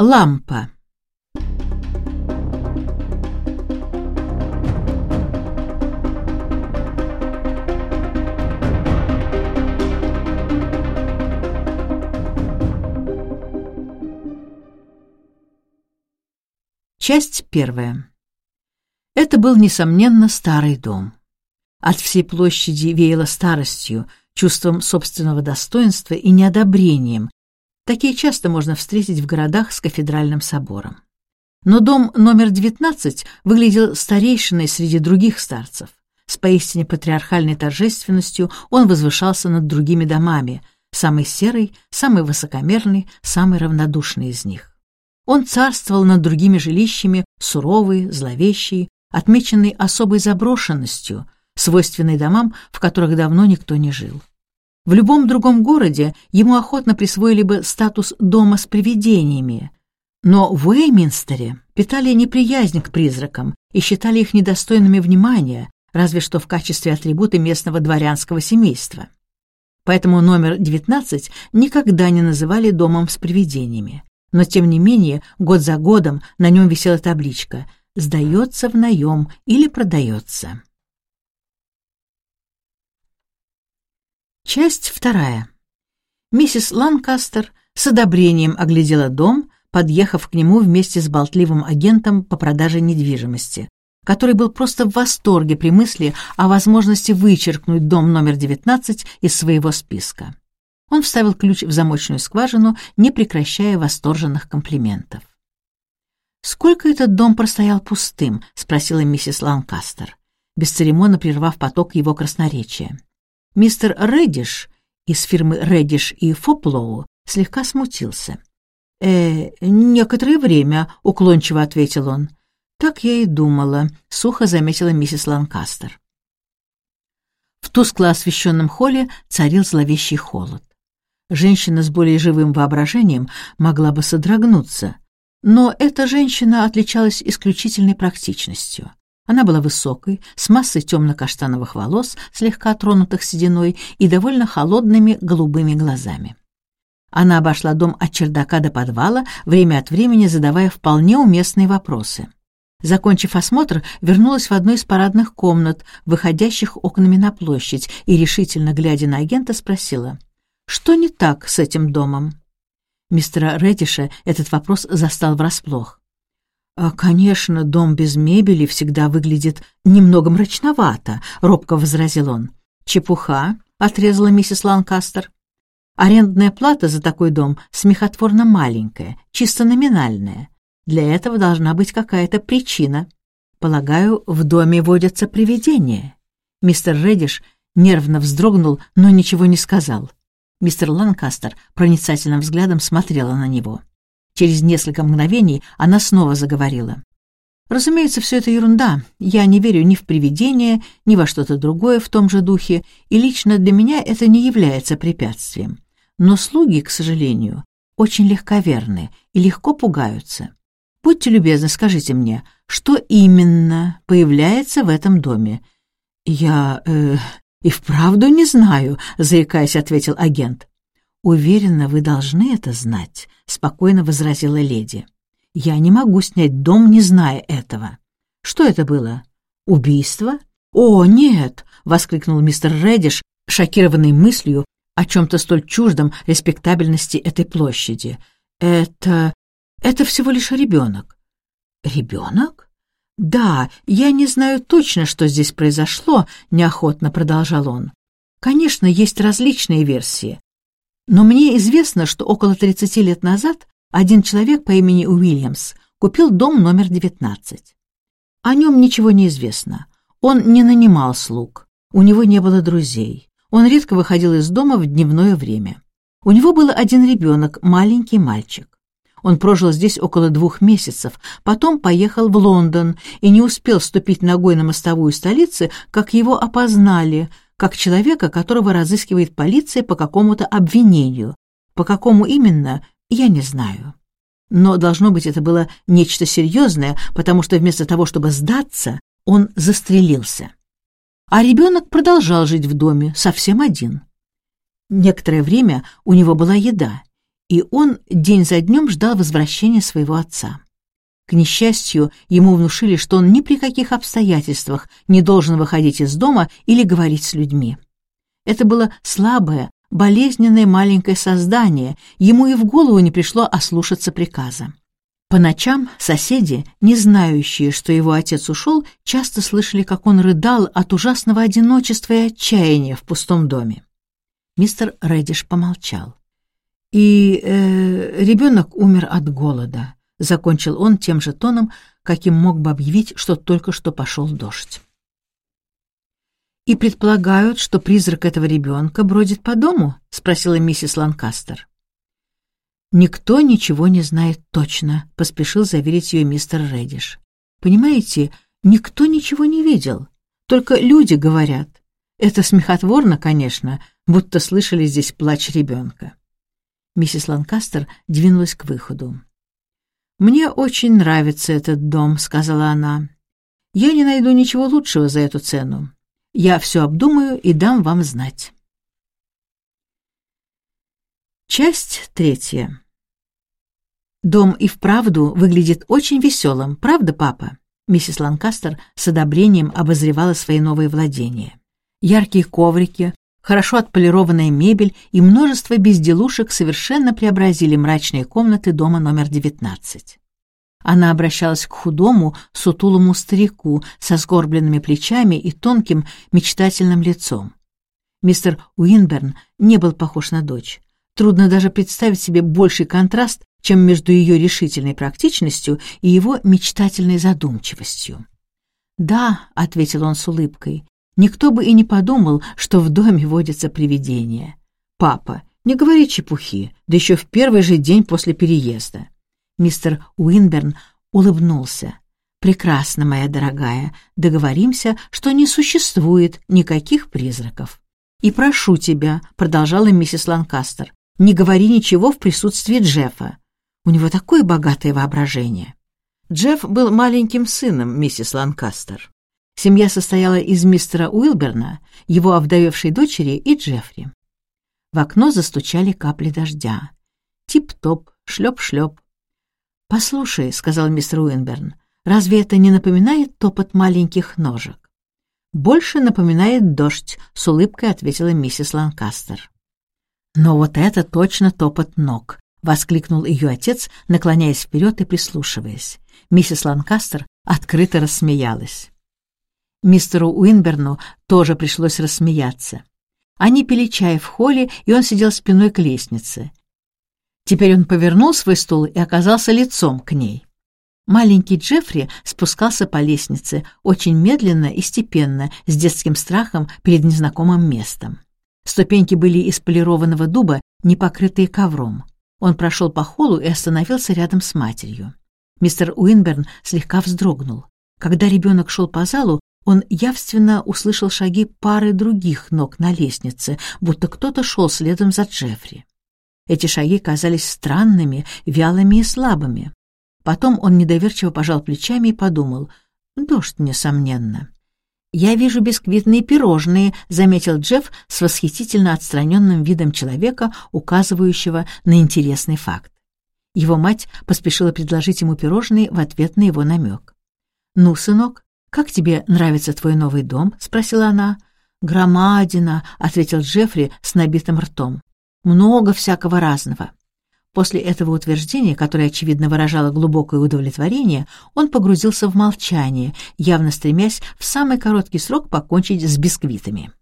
Лампа. Часть первая. Это был, несомненно, старый дом. От всей площади веяло старостью, чувством собственного достоинства и неодобрением. Такие часто можно встретить в городах с кафедральным собором. Но дом номер 19 выглядел старейшиной среди других старцев. С поистине патриархальной торжественностью он возвышался над другими домами, самый серый, самый высокомерный, самый равнодушный из них. Он царствовал над другими жилищами, суровый, зловещий, отмеченный особой заброшенностью, свойственной домам, в которых давно никто не жил. В любом другом городе ему охотно присвоили бы статус дома с привидениями, но в Уэйминстере питали неприязнь к призракам и считали их недостойными внимания, разве что в качестве атрибута местного дворянского семейства. Поэтому номер 19 никогда не называли домом с привидениями. Но, тем не менее, год за годом на нем висела табличка «Сдается в наем или продается». Часть вторая. Миссис Ланкастер с одобрением оглядела дом, подъехав к нему вместе с болтливым агентом по продаже недвижимости, который был просто в восторге при мысли о возможности вычеркнуть дом номер 19 из своего списка. Он вставил ключ в замочную скважину, не прекращая восторженных комплиментов. «Сколько этот дом простоял пустым?» — спросила миссис Ланкастер, бесцеремонно прервав поток его красноречия. Мистер Реддиш из фирмы Реддиш и Фоплоу слегка смутился. «Э, некоторое время», — уклончиво ответил он. «Так я и думала», — сухо заметила миссис Ланкастер. В тускло освещенном холле царил зловещий холод. Женщина с более живым воображением могла бы содрогнуться, но эта женщина отличалась исключительной практичностью. Она была высокой, с массой темно-каштановых волос, слегка тронутых сединой и довольно холодными голубыми глазами. Она обошла дом от чердака до подвала, время от времени задавая вполне уместные вопросы. Закончив осмотр, вернулась в одну из парадных комнат, выходящих окнами на площадь, и, решительно глядя на агента, спросила — что не так с этим домом? Мистера Редиша этот вопрос застал врасплох. «А, «Конечно, дом без мебели всегда выглядит немного мрачновато», — робко возразил он. «Чепуха», — отрезала миссис Ланкастер. «Арендная плата за такой дом смехотворно маленькая, чисто номинальная. Для этого должна быть какая-то причина. Полагаю, в доме водятся привидения». Мистер Редиш нервно вздрогнул, но ничего не сказал. Мистер Ланкастер проницательным взглядом смотрела на него. Через несколько мгновений она снова заговорила. «Разумеется, все это ерунда. Я не верю ни в привидения, ни во что-то другое в том же духе, и лично для меня это не является препятствием. Но слуги, к сожалению, очень легковерны и легко пугаются. Будьте любезны, скажите мне, что именно появляется в этом доме? Я... Э, «И вправду не знаю», — заикаясь, ответил агент. «Уверена, вы должны это знать», — спокойно возразила леди. «Я не могу снять дом, не зная этого». «Что это было? Убийство?» «О, нет!» — воскликнул мистер Реддиш, шокированный мыслью о чем-то столь чуждом респектабельности этой площади. «Это... это всего лишь ребенок». «Ребенок?» «Да, я не знаю точно, что здесь произошло», — неохотно продолжал он. «Конечно, есть различные версии. Но мне известно, что около 30 лет назад один человек по имени Уильямс купил дом номер 19. О нем ничего не известно. Он не нанимал слуг, у него не было друзей. Он редко выходил из дома в дневное время. У него был один ребенок, маленький мальчик. Он прожил здесь около двух месяцев, потом поехал в Лондон и не успел ступить ногой на мостовую столицы, как его опознали, как человека, которого разыскивает полиция по какому-то обвинению. По какому именно, я не знаю. Но, должно быть, это было нечто серьезное, потому что вместо того, чтобы сдаться, он застрелился. А ребенок продолжал жить в доме, совсем один. Некоторое время у него была еда, и он день за днем ждал возвращения своего отца. К несчастью, ему внушили, что он ни при каких обстоятельствах не должен выходить из дома или говорить с людьми. Это было слабое, болезненное маленькое создание, ему и в голову не пришло ослушаться приказа. По ночам соседи, не знающие, что его отец ушел, часто слышали, как он рыдал от ужасного одиночества и отчаяния в пустом доме. Мистер Реддиш помолчал. «И э, ребенок умер от голода», — закончил он тем же тоном, каким мог бы объявить, что только что пошел дождь. «И предполагают, что призрак этого ребенка бродит по дому?» — спросила миссис Ланкастер. «Никто ничего не знает точно», — поспешил заверить ее мистер Реддиш. «Понимаете, никто ничего не видел, только люди говорят. Это смехотворно, конечно, будто слышали здесь плач ребенка». Миссис Ланкастер двинулась к выходу. «Мне очень нравится этот дом», — сказала она. «Я не найду ничего лучшего за эту цену. Я все обдумаю и дам вам знать». Часть третья. Дом и вправду выглядит очень веселым, правда, папа? Миссис Ланкастер с одобрением обозревала свои новые владения. Яркие коврики, хорошо отполированная мебель и множество безделушек совершенно преобразили мрачные комнаты дома номер 19. Она обращалась к худому, сутулому старику со сгорбленными плечами и тонким, мечтательным лицом. Мистер Уинберн не был похож на дочь. Трудно даже представить себе больший контраст, чем между ее решительной практичностью и его мечтательной задумчивостью. «Да», — ответил он с улыбкой, — «никто бы и не подумал, что в доме водятся привидения. Папа, не говори чепухи, да еще в первый же день после переезда». Мистер Уинберн улыбнулся. «Прекрасно, моя дорогая, договоримся, что не существует никаких призраков». «И прошу тебя», — продолжала миссис Ланкастер, не говори ничего в присутствии Джеффа. У него такое богатое воображение. Джефф был маленьким сыном миссис Ланкастер. Семья состояла из мистера Уилберна, его овдовевшей дочери и Джеффри. В окно застучали капли дождя. Тип-топ, шлеп-шлеп. «Послушай», — сказал мистер Уинберн, — «разве это не напоминает топот маленьких ножек?» «Больше напоминает дождь», — с улыбкой ответила миссис Ланкастер. «Но вот это точно топот ног!» — воскликнул ее отец, наклоняясь вперед и прислушиваясь. Миссис Ланкастер открыто рассмеялась. Мистеру Уинберну тоже пришлось рассмеяться. Они пили чай в холле, и он сидел спиной к лестнице. Теперь он повернул свой стул и оказался лицом к ней. Маленький Джеффри спускался по лестнице, очень медленно и степенно, с детским страхом перед незнакомым местом. Ступеньки были из полированного дуба, не покрытые ковром. Он прошел по холлу и остановился рядом с матерью. Мистер Уинберн слегка вздрогнул. Когда ребенок шел по залу, он явственно услышал шаги пары других ног на лестнице, будто кто-то шел следом за Джеффри. Эти шаги казались странными, вялыми и слабыми. Потом он недоверчиво пожал плечами и подумал, «Дождь, несомненно». «Я вижу бисквитные пирожные», — заметил Джефф с восхитительно отстраненным видом человека, указывающего на интересный факт. Его мать поспешила предложить ему пирожные в ответ на его намек. «Ну, сынок, как тебе нравится твой новый дом?» — спросила она. «Громадина», — ответил Джеффри с набитым ртом. «Много всякого разного. После этого утверждения, которое, очевидно, выражало глубокое удовлетворение, он погрузился в молчание, явно стремясь в самый короткий срок покончить с бисквитами.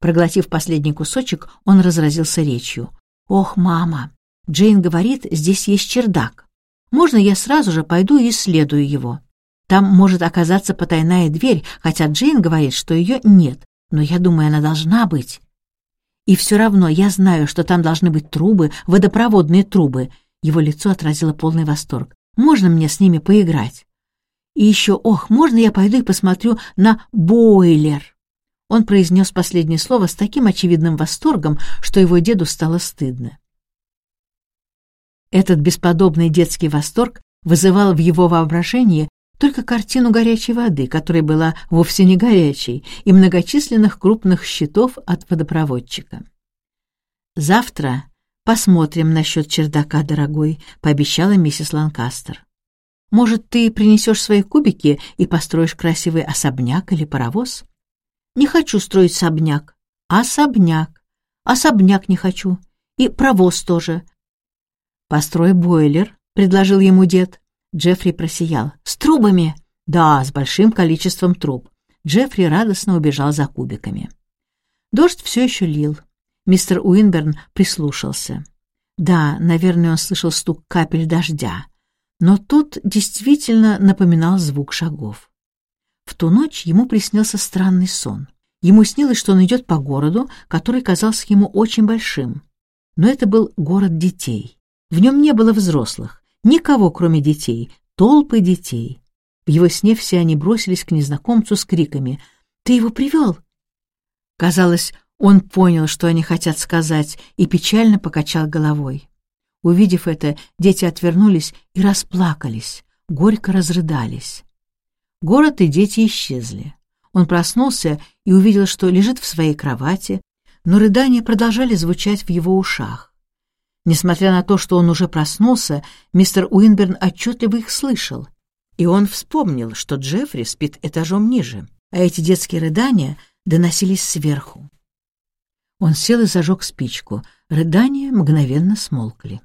Проглотив последний кусочек, он разразился речью. «Ох, мама! Джейн говорит, здесь есть чердак. Можно я сразу же пойду и исследую его? Там может оказаться потайная дверь, хотя Джейн говорит, что ее нет, но я думаю, она должна быть. И все равно я знаю, что там должны быть трубы, водопроводные трубы. Его лицо отразило полный восторг. Можно мне с ними поиграть? И еще, ох, можно я пойду и посмотрю на бойлер? Он произнес последнее слово с таким очевидным восторгом, что его деду стало стыдно. Этот бесподобный детский восторг вызывал в его воображении только картину горячей воды, которая была вовсе не горячей, и многочисленных крупных щитов от водопроводчика. «Завтра «Посмотрим насчет чердака, дорогой», — пообещала миссис Ланкастер. «Может, ты принесешь свои кубики и построишь красивый особняк или паровоз?» «Не хочу строить особняк. Особняк. Особняк не хочу. И паровоз тоже». «Построй бойлер», — предложил ему дед. Джеффри просиял. «С трубами?» «Да, с большим количеством труб». Джеффри радостно убежал за кубиками. Дождь все еще лил. Мистер Уинберн прислушался. Да, наверное, он слышал стук капель дождя, но тот действительно напоминал звук шагов. В ту ночь ему приснился странный сон. Ему снилось, что он идет по городу, который казался ему очень большим. Но это был город детей. В нем не было взрослых, никого, кроме детей, толпы детей. В его сне все они бросились к незнакомцу с криками «Ты его привел?» Казалось, он понял, что они хотят сказать, и печально покачал головой. Увидев это, дети отвернулись и расплакались, горько разрыдались. Город и дети исчезли. Он проснулся и увидел, что лежит в своей кровати, но рыдания продолжали звучать в его ушах. Несмотря на то, что он уже проснулся, мистер Уинберн отчетливо их слышал, и он вспомнил, что Джеффри спит этажом ниже, а эти детские рыдания доносились сверху. Он сел и зажег спичку. Рыдания мгновенно смолкли.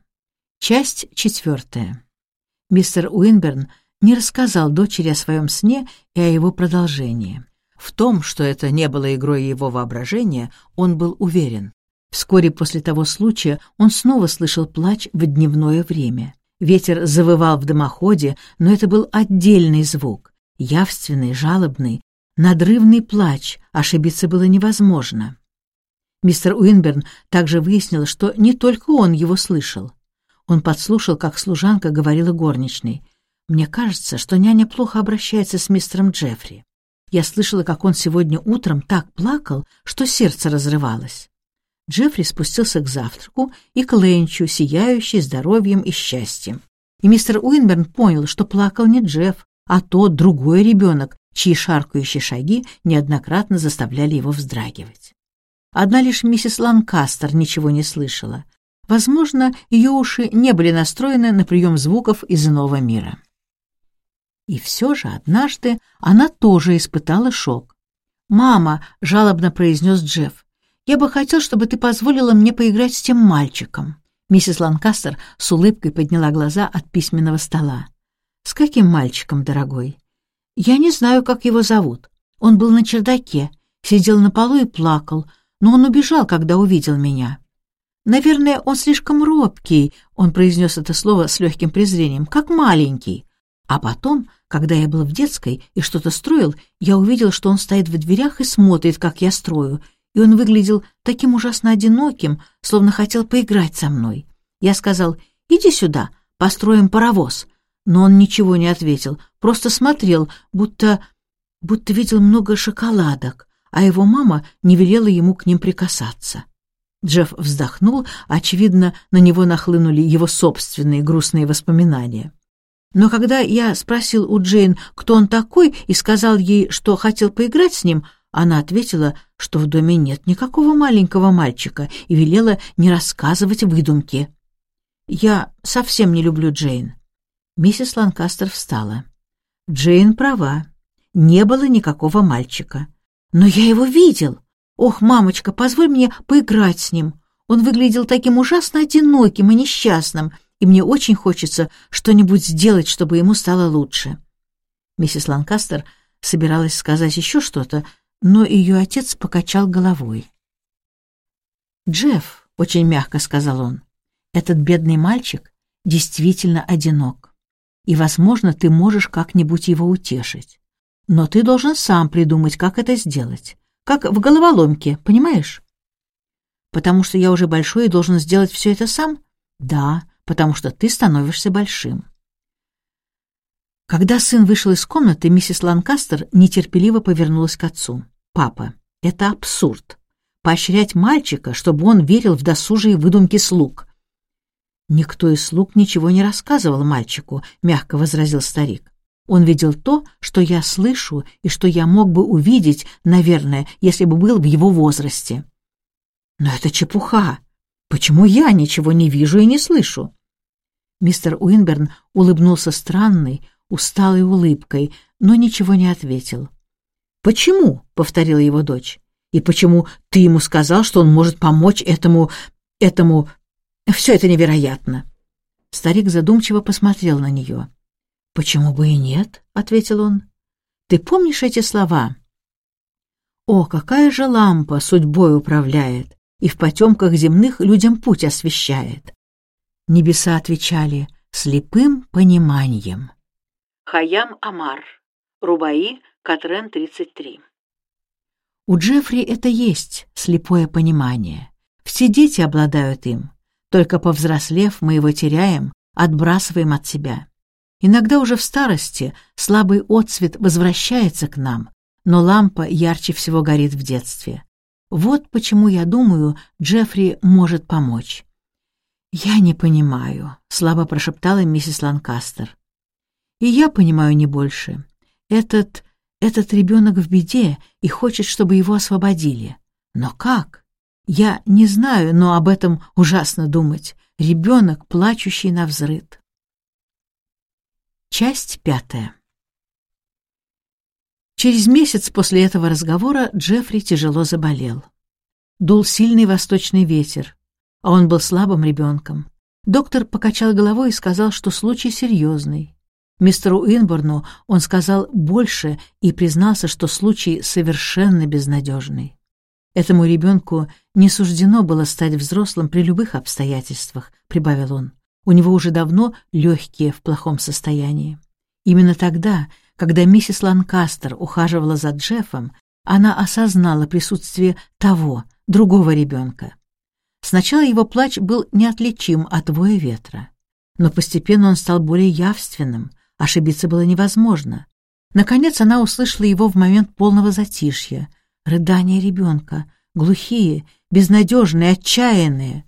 Часть четвертая. Мистер Уинберн не рассказал дочери о своем сне и о его продолжении. В том, что это не было игрой его воображения, он был уверен. Вскоре после того случая он снова слышал плач в дневное время. Ветер завывал в дымоходе, но это был отдельный звук, явственный, жалобный, надрывный плач, ошибиться было невозможно. Мистер Уинберн также выяснил, что не только он его слышал. Он подслушал, как служанка говорила горничной. «Мне кажется, что няня плохо обращается с мистером Джеффри. Я слышала, как он сегодня утром так плакал, что сердце разрывалось». Джеффри спустился к завтраку и к Ленчу, сияющий здоровьем и счастьем. И мистер Уинберн понял, что плакал не Джефф, а тот другой ребенок, чьи шаркающие шаги неоднократно заставляли его вздрагивать. Одна лишь миссис Ланкастер ничего не слышала. Возможно, ее уши не были настроены на прием звуков из иного мира. И все же однажды она тоже испытала шок. «Мама», — жалобно произнес Джефф, — «я бы хотел, чтобы ты позволила мне поиграть с тем мальчиком». Миссис Ланкастер с улыбкой подняла глаза от письменного стола. «С каким мальчиком, дорогой?» «Я не знаю, как его зовут. Он был на чердаке, сидел на полу и плакал, но он убежал, когда увидел меня. Наверное, он слишком робкий, он произнес это слово с легким презрением, как маленький. А потом, когда я был в детской и что-то строил, я увидел, что он стоит в дверях и смотрит, как я строю, он выглядел таким ужасно одиноким, словно хотел поиграть со мной. Я сказал, иди сюда, построим паровоз. Но он ничего не ответил, просто смотрел, будто... будто видел много шоколадок а его мама не велела ему к ним прикасаться. Джефф вздохнул, очевидно, на него нахлынули его собственные грустные воспоминания. Но когда я спросил у Джейн, кто он такой, и сказал ей, что хотел поиграть с ним, она ответила, что в доме нет никакого маленького мальчика и велела не рассказывать выдумки. «Я совсем не люблю Джейн». Миссис Ланкастер встала. Джейн права. Не было никакого мальчика. Но я его видел. Ох, мамочка, позволь мне поиграть с ним. Он выглядел таким ужасно одиноким и несчастным, и мне очень хочется что-нибудь сделать, чтобы ему стало лучше. Миссис Ланкастер собиралась сказать еще что-то, но ее отец покачал головой. «Джефф», — очень мягко сказал он, — «этот бедный мальчик действительно одинок, и, возможно, ты можешь как-нибудь его утешить. Но ты должен сам придумать, как это сделать. Как в головоломке, понимаешь? Потому что я уже большой и должен сделать все это сам? Да, потому что ты становишься большим. Когда сын вышел из комнаты, миссис Ланкастер нетерпеливо повернулась к отцу. «Папа, это абсурд. Поощрять мальчика, чтобы он верил в досужие выдумки слуг». «Никто из слуг ничего не рассказывал мальчику», — мягко возразил старик. Он видел то, что я слышу и что я мог бы увидеть, наверное, если бы был в его возрасте. Но это чепуха. Почему я ничего не вижу и не слышу?» Мистер Уинберн улыбнулся странной, усталой улыбкой, но ничего не ответил. «Почему?» — повторила его дочь. «И почему ты ему сказал, что он может помочь этому... этому... Все это невероятно!» Старик задумчиво посмотрел на нее. «Почему бы и нет?» — ответил он. «Ты помнишь эти слова?» «О, какая же лампа судьбой управляет и в потемках земных людям путь освещает!» Небеса отвечали слепым пониманием. Хаям Амар. Рубаи, Катрен, 33. У Джеффри это есть слепое понимание. Все дети обладают им. Только повзрослев, мы его теряем, отбрасываем от себя. Иногда уже в старости слабый отцвет возвращается к нам, но лампа ярче всего горит в детстве. Вот почему я думаю, Джеффри может помочь. «Я не понимаю», — слабо прошептала миссис Ланкастер. «И я понимаю не больше. Этот... этот ребенок в беде и хочет, чтобы его освободили. Но как? Я не знаю, но об этом ужасно думать. Ребенок, плачущий на взрыд». Часть пятая. Через месяц после этого разговора Джеффри тяжело заболел. Дул сильный восточный ветер, а он был слабым ребенком. Доктор покачал головой и сказал, что случай серьезный. Мистеру Уинборну он сказал больше и признался, что случай совершенно безнадежный. Этому ребенку не суждено было стать взрослым при любых обстоятельствах, прибавил он. У него уже давно легкие в плохом состоянии. Именно тогда, когда миссис Ланкастер ухаживала за Джеффом, она осознала присутствие того, другого ребенка. Сначала его плач был неотличим от воя ветра, но постепенно он стал более явственным, ошибиться было невозможно. Наконец она услышала его в момент полного затишья, рыдания ребенка, глухие, безнадежные, отчаянные.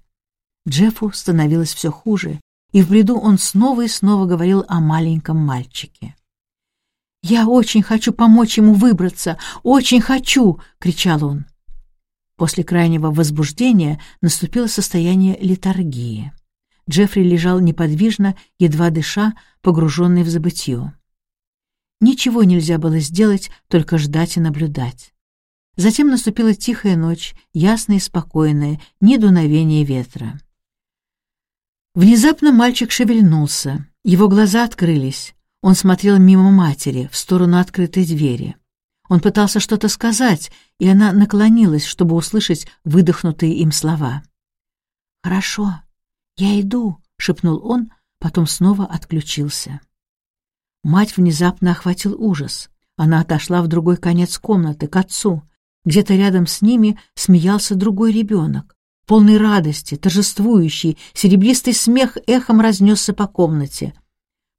Джеффу становилось все хуже, и в бреду он снова и снова говорил о маленьком мальчике. «Я очень хочу помочь ему выбраться, очень хочу!» — кричал он. После крайнего возбуждения наступило состояние литургии. Джеффри лежал неподвижно, едва дыша, погруженный в забытье. Ничего нельзя было сделать, только ждать и наблюдать. Затем наступила тихая ночь, ясная и спокойная, ни дуновения ветра. Внезапно мальчик шевельнулся, его глаза открылись. Он смотрел мимо матери, в сторону открытой двери. Он пытался что-то сказать, и она наклонилась, чтобы услышать выдохнутые им слова. «Хорошо, я иду», — шепнул он, потом снова отключился. Мать внезапно охватил ужас. Она отошла в другой конец комнаты, к отцу. Где-то рядом с ними смеялся другой ребенок. Полный радости, торжествующий, серебристый смех эхом разнесся по комнате.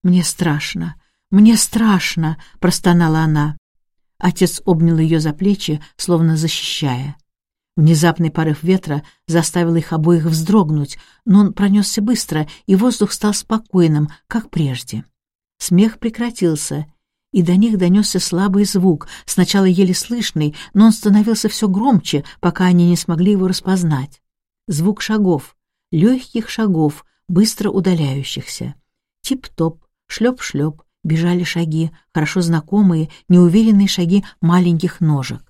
«Мне страшно, мне страшно», — простонала она. Отец обнял ее за плечи, словно защищая. Внезапный порыв ветра заставил их обоих вздрогнуть, но он пронесся быстро, и воздух стал спокойным, как прежде. Смех прекратился, и до них донесся слабый звук, сначала еле слышный, но он становился все громче, пока они не смогли его распознать. Звук шагов, легких шагов, быстро удаляющихся. Тип-топ, шлеп-шлеп, бежали шаги, хорошо знакомые, неуверенные шаги маленьких ножек.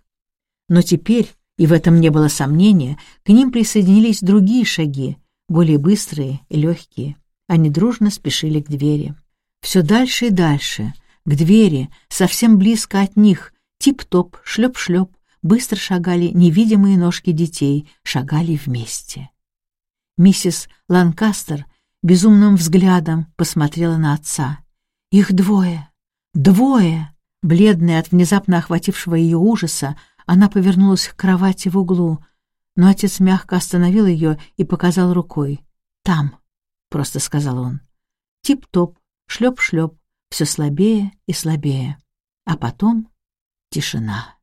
Но теперь, и в этом не было сомнения, к ним присоединились другие шаги, более быстрые и легкие. Они дружно спешили к двери. Все дальше и дальше, к двери, совсем близко от них, тип-топ, шлеп-шлеп, быстро шагали невидимые ножки детей, шагали вместе. Миссис Ланкастер безумным взглядом посмотрела на отца. Их двое! Двое! Бледная от внезапно охватившего ее ужаса, она повернулась к кровати в углу, но отец мягко остановил ее и показал рукой. «Там», — просто сказал он. Тип-топ, шлеп-шлеп, все слабее и слабее. А потом тишина.